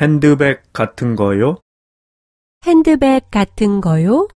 핸드백 같은 거요? 핸드백 같은 거요?